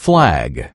flag.